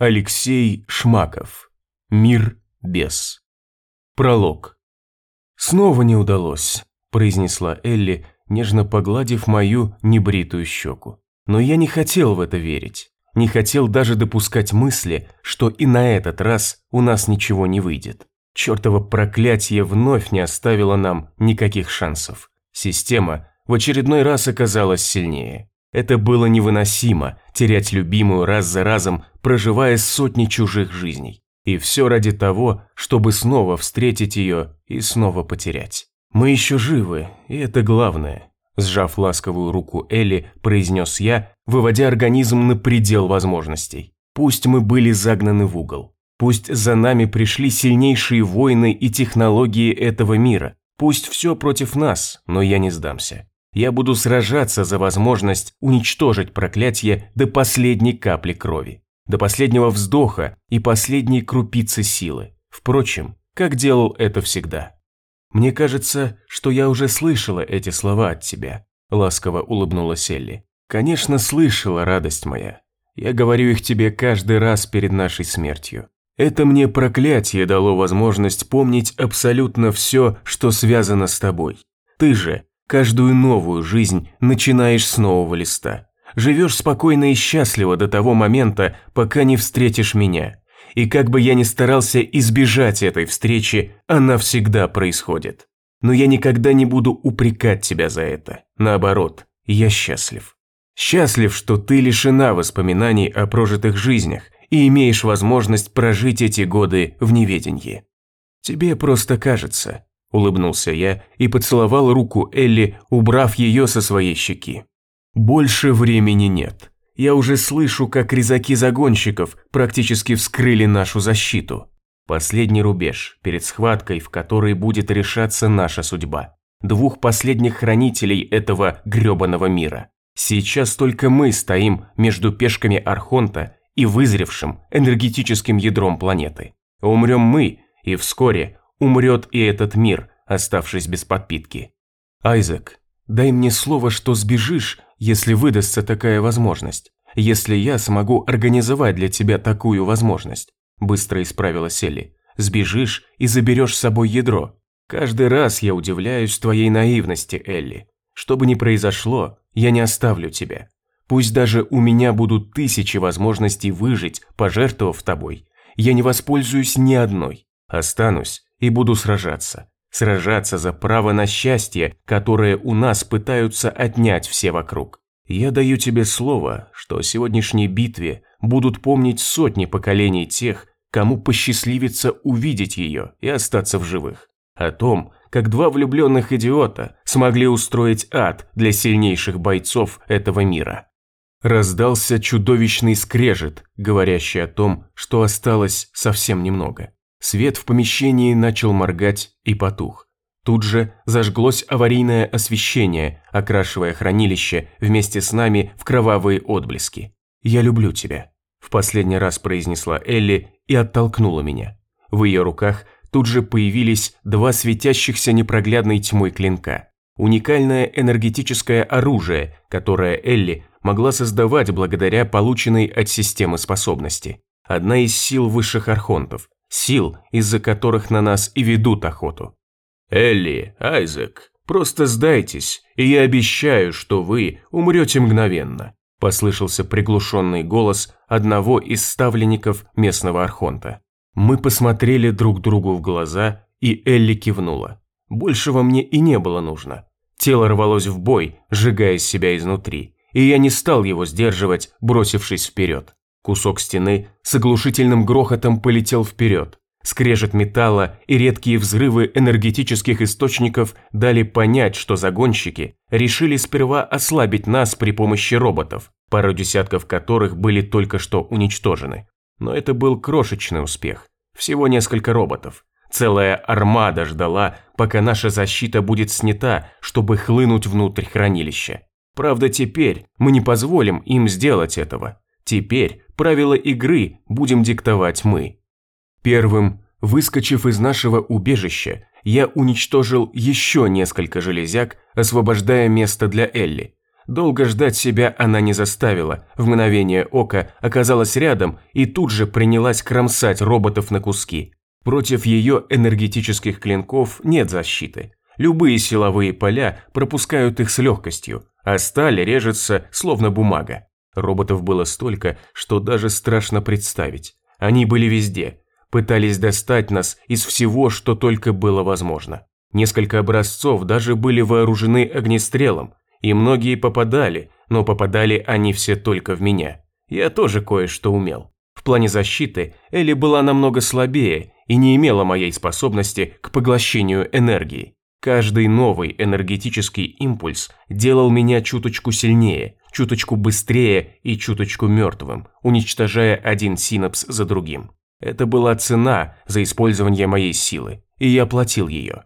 Алексей Шмаков. Мир без. Пролог. «Снова не удалось», – произнесла Элли, нежно погладив мою небритую щеку. Но я не хотел в это верить. Не хотел даже допускать мысли, что и на этот раз у нас ничего не выйдет. Чертово проклятие вновь не оставило нам никаких шансов. Система в очередной раз оказалась сильнее. Это было невыносимо – терять любимую раз за разом, проживая сотни чужих жизней. И все ради того, чтобы снова встретить ее и снова потерять. Мы еще живы, и это главное. Сжав ласковую руку Элли, произнес я, выводя организм на предел возможностей. Пусть мы были загнаны в угол. Пусть за нами пришли сильнейшие войны и технологии этого мира. Пусть все против нас, но я не сдамся. Я буду сражаться за возможность уничтожить проклятие до последней капли крови, до последнего вздоха и последней крупицы силы. Впрочем, как делал это всегда. Мне кажется, что я уже слышала эти слова от тебя, ласково улыбнулась Элли. Конечно, слышала, радость моя. Я говорю их тебе каждый раз перед нашей смертью. Это мне проклятие дало возможность помнить абсолютно все, что связано с тобой. Ты же Каждую новую жизнь начинаешь с нового листа. Живешь спокойно и счастливо до того момента, пока не встретишь меня. И как бы я ни старался избежать этой встречи, она всегда происходит. Но я никогда не буду упрекать тебя за это. Наоборот, я счастлив. Счастлив, что ты лишена воспоминаний о прожитых жизнях и имеешь возможность прожить эти годы в неведении. Тебе просто кажется, – улыбнулся я и поцеловал руку Элли, убрав ее со своей щеки. «Больше времени нет. Я уже слышу, как резаки загонщиков практически вскрыли нашу защиту. Последний рубеж перед схваткой, в которой будет решаться наша судьба. Двух последних хранителей этого грёбаного мира. Сейчас только мы стоим между пешками Архонта и вызревшим энергетическим ядром планеты. Умрем мы, и вскоре умрет и этот мир, оставшись без подпитки. Айзек, дай мне слово, что сбежишь, если выдастся такая возможность. Если я смогу организовать для тебя такую возможность. Быстро исправила Селли. Сбежишь и заберешь с собой ядро. Каждый раз я удивляюсь твоей наивности, Элли. Что бы ни произошло, я не оставлю тебя. Пусть даже у меня будут тысячи возможностей выжить, пожертвовав тобой, я не воспользуюсь ни одной. Останусь и буду сражаться. Сражаться за право на счастье, которое у нас пытаются отнять все вокруг. Я даю тебе слово, что о сегодняшней битве будут помнить сотни поколений тех, кому посчастливится увидеть ее и остаться в живых. О том, как два влюбленных идиота смогли устроить ад для сильнейших бойцов этого мира. Раздался чудовищный скрежет, говорящий о том, что осталось совсем немного. Свет в помещении начал моргать и потух. Тут же зажглось аварийное освещение, окрашивая хранилище вместе с нами в кровавые отблески. «Я люблю тебя», – в последний раз произнесла Элли и оттолкнула меня. В ее руках тут же появились два светящихся непроглядной тьмой клинка. Уникальное энергетическое оружие, которое Элли могла создавать благодаря полученной от системы способности. Одна из сил высших архонтов, сил, из-за которых на нас и ведут охоту. Элли, Айзек, просто сдайтесь, и я обещаю, что вы умрете мгновенно», послышался приглушенный голос одного из ставленников местного архонта. Мы посмотрели друг другу в глаза, и Элли кивнула. Большего мне и не было нужно. Тело рвалось в бой, сжигая себя изнутри, и я не стал его сдерживать, бросившись вперед. Кусок стены с оглушительным грохотом полетел вперед. Скрежет металла и редкие взрывы энергетических источников дали понять, что загонщики решили сперва ослабить нас при помощи роботов, пару десятков которых были только что уничтожены. Но это был крошечный успех. Всего несколько роботов. Целая армада ждала, пока наша защита будет снята, чтобы хлынуть внутрь хранилища. Правда, теперь мы не позволим им сделать этого. Теперь правила игры будем диктовать мы. Первым, выскочив из нашего убежища, я уничтожил еще несколько железяк, освобождая место для Элли. Долго ждать себя она не заставила, в мгновение ока оказалась рядом и тут же принялась кромсать роботов на куски. Против ее энергетических клинков нет защиты. Любые силовые поля пропускают их с легкостью, а сталь режется, словно бумага. Роботов было столько, что даже страшно представить. Они были везде, пытались достать нас из всего, что только было возможно. Несколько образцов даже были вооружены огнестрелом, и многие попадали, но попадали они все только в меня. Я тоже кое-что умел. В плане защиты Элли была намного слабее и не имела моей способности к поглощению энергии. Каждый новый энергетический импульс делал меня чуточку сильнее, чуточку быстрее и чуточку мертвым, уничтожая один синапс за другим. Это была цена за использование моей силы, и я платил ее.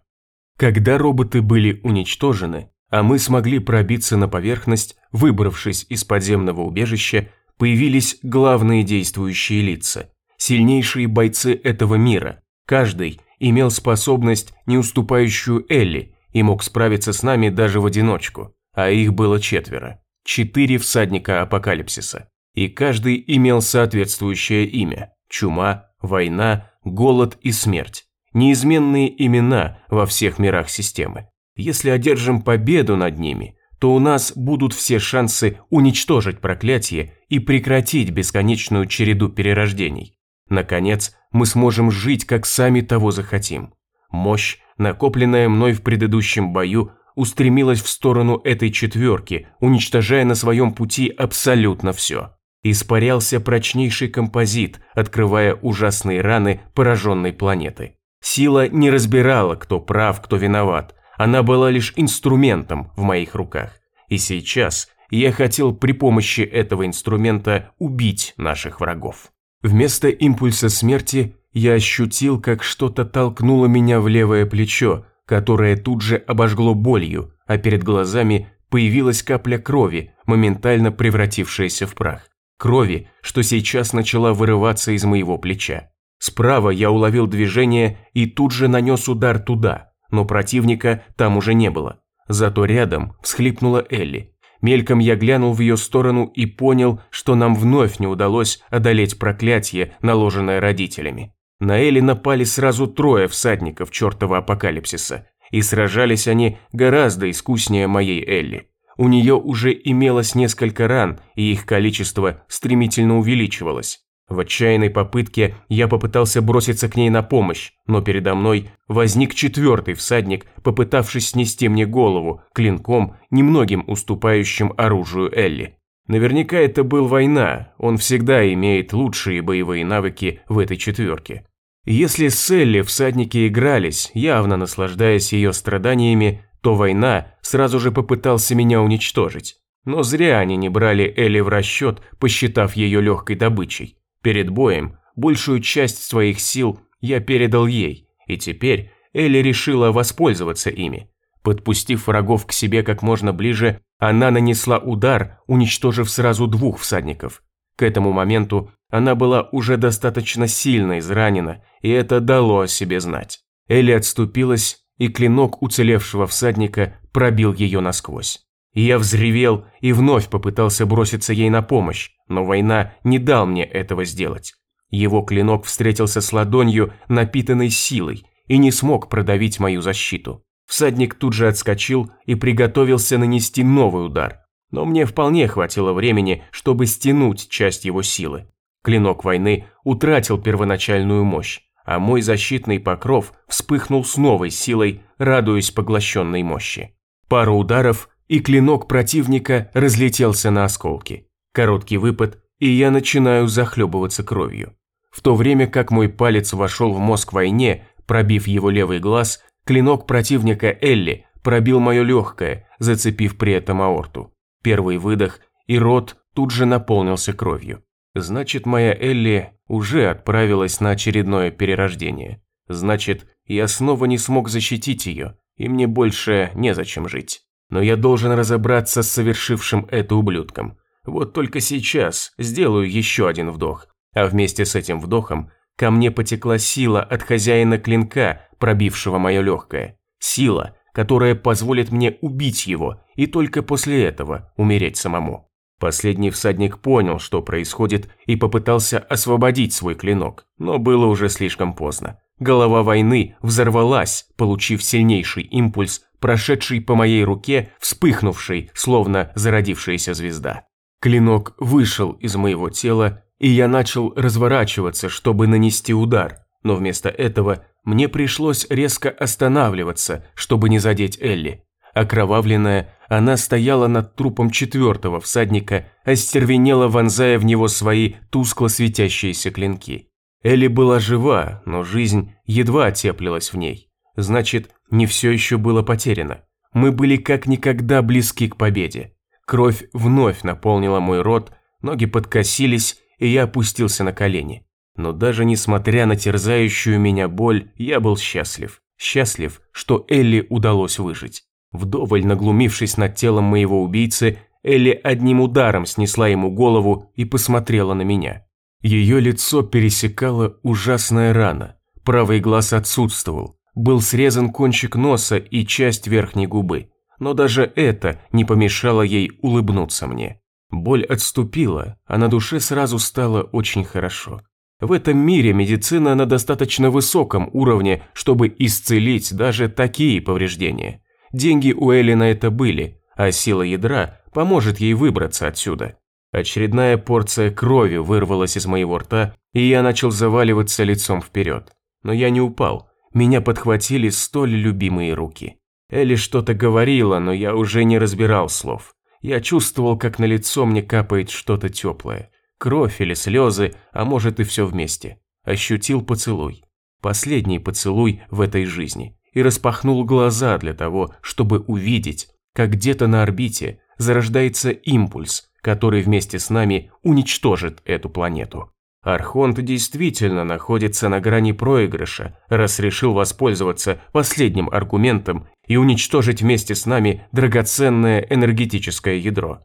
Когда роботы были уничтожены, а мы смогли пробиться на поверхность, выбравшись из подземного убежища, появились главные действующие лица, сильнейшие бойцы этого мира. Каждый имел способность, не уступающую Элли, и мог справиться с нами даже в одиночку, а их было четверо. Четыре всадника апокалипсиса. И каждый имел соответствующее имя – чума, война, голод и смерть. Неизменные имена во всех мирах системы. Если одержим победу над ними, то у нас будут все шансы уничтожить проклятие и прекратить бесконечную череду перерождений. Наконец, мы сможем жить, как сами того захотим. Мощь, накопленная мной в предыдущем бою, устремилась в сторону этой четверки, уничтожая на своем пути абсолютно все. Испарялся прочнейший композит, открывая ужасные раны пораженной планеты. Сила не разбирала, кто прав, кто виноват, она была лишь инструментом в моих руках. И сейчас я хотел при помощи этого инструмента убить наших врагов. Вместо импульса смерти я ощутил, как что-то толкнуло меня в левое плечо, которое тут же обожгло болью, а перед глазами появилась капля крови, моментально превратившаяся в прах. Крови, что сейчас начала вырываться из моего плеча. Справа я уловил движение и тут же нанес удар туда – но противника там уже не было. Зато рядом всхлипнула Элли. Мельком я глянул в ее сторону и понял, что нам вновь не удалось одолеть проклятие, наложенное родителями. На Элли напали сразу трое всадников чертова апокалипсиса, и сражались они гораздо искуснее моей Элли. У нее уже имелось несколько ран, и их количество стремительно увеличивалось. В отчаянной попытке я попытался броситься к ней на помощь, но передо мной возник четвертый всадник, попытавшись снести мне голову клинком, немногим уступающим оружию Элли. Наверняка это был война, он всегда имеет лучшие боевые навыки в этой четверке. Если с Элли всадники игрались, явно наслаждаясь ее страданиями, то война сразу же попытался меня уничтожить. Но зря они не брали Элли в расчет, посчитав ее легкой добычей. Перед боем большую часть своих сил я передал ей, и теперь Элли решила воспользоваться ими. Подпустив врагов к себе как можно ближе, она нанесла удар, уничтожив сразу двух всадников. К этому моменту она была уже достаточно сильно изранена, и это дало о себе знать. Элли отступилась, и клинок уцелевшего всадника пробил ее насквозь. Я взревел и вновь попытался броситься ей на помощь, но война не дал мне этого сделать. Его клинок встретился с ладонью, напитанной силой, и не смог продавить мою защиту. Всадник тут же отскочил и приготовился нанести новый удар, но мне вполне хватило времени, чтобы стянуть часть его силы. Клинок войны утратил первоначальную мощь, а мой защитный покров вспыхнул с новой силой, радуясь поглощенной мощи. Пару ударов, и клинок противника разлетелся на осколки. Короткий выпад, и я начинаю захлебываться кровью. В то время как мой палец вошел в мозг войне, пробив его левый глаз, клинок противника Элли пробил мое легкое, зацепив при этом аорту. Первый выдох, и рот тут же наполнился кровью. Значит, моя Элли уже отправилась на очередное перерождение. Значит, я снова не смог защитить ее, и мне больше незачем жить но я должен разобраться с совершившим это ублюдком. Вот только сейчас сделаю еще один вдох, а вместе с этим вдохом ко мне потекла сила от хозяина клинка, пробившего мое легкое. Сила, которая позволит мне убить его и только после этого умереть самому. Последний всадник понял, что происходит, и попытался освободить свой клинок, но было уже слишком поздно. Голова войны взорвалась, получив сильнейший импульс, прошедший по моей руке, вспыхнувший, словно зародившаяся звезда. Клинок вышел из моего тела, и я начал разворачиваться, чтобы нанести удар, но вместо этого мне пришлось резко останавливаться, чтобы не задеть Элли. Окровавленная, она стояла над трупом четвертого всадника, остервенела, вонзая в него свои тускло светящиеся клинки. Элли была жива, но жизнь едва теплилась в ней. Значит, не все еще было потеряно. Мы были как никогда близки к победе. Кровь вновь наполнила мой рот, ноги подкосились, и я опустился на колени. Но даже несмотря на терзающую меня боль, я был счастлив. Счастлив, что Элли удалось выжить. Вдоволь наглумившись над телом моего убийцы, Элли одним ударом снесла ему голову и посмотрела на меня. Ее лицо пересекала ужасная рана. Правый глаз отсутствовал. Был срезан кончик носа и часть верхней губы. Но даже это не помешало ей улыбнуться мне. Боль отступила, а на душе сразу стало очень хорошо. В этом мире медицина на достаточно высоком уровне, чтобы исцелить даже такие повреждения. Деньги у Элли на это были, а сила ядра поможет ей выбраться отсюда. Очередная порция крови вырвалась из моего рта, и я начал заваливаться лицом вперед. Но я не упал, меня подхватили столь любимые руки. Элли что-то говорила, но я уже не разбирал слов. Я чувствовал, как на лицо мне капает что-то теплое. Кровь или слезы, а может и все вместе. Ощутил поцелуй. Последний поцелуй в этой жизни. И распахнул глаза для того, чтобы увидеть, как где-то на орбите зарождается импульс, который вместе с нами уничтожит эту планету. Архонт действительно находится на грани проигрыша, раз решил воспользоваться последним аргументом и уничтожить вместе с нами драгоценное энергетическое ядро.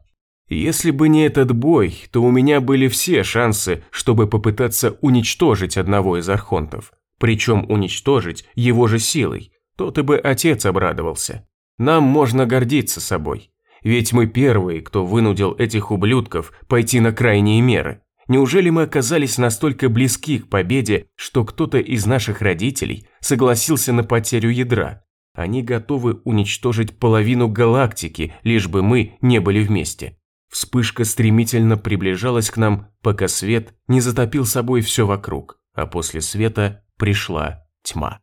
Если бы не этот бой, то у меня были все шансы, чтобы попытаться уничтожить одного из архонтов. Причем уничтожить его же силой. Тот и бы отец обрадовался. Нам можно гордиться собой. Ведь мы первые, кто вынудил этих ублюдков пойти на крайние меры. Неужели мы оказались настолько близки к победе, что кто-то из наших родителей согласился на потерю ядра? Они готовы уничтожить половину галактики, лишь бы мы не были вместе. Вспышка стремительно приближалась к нам, пока свет не затопил собой все вокруг, а после света пришла тьма.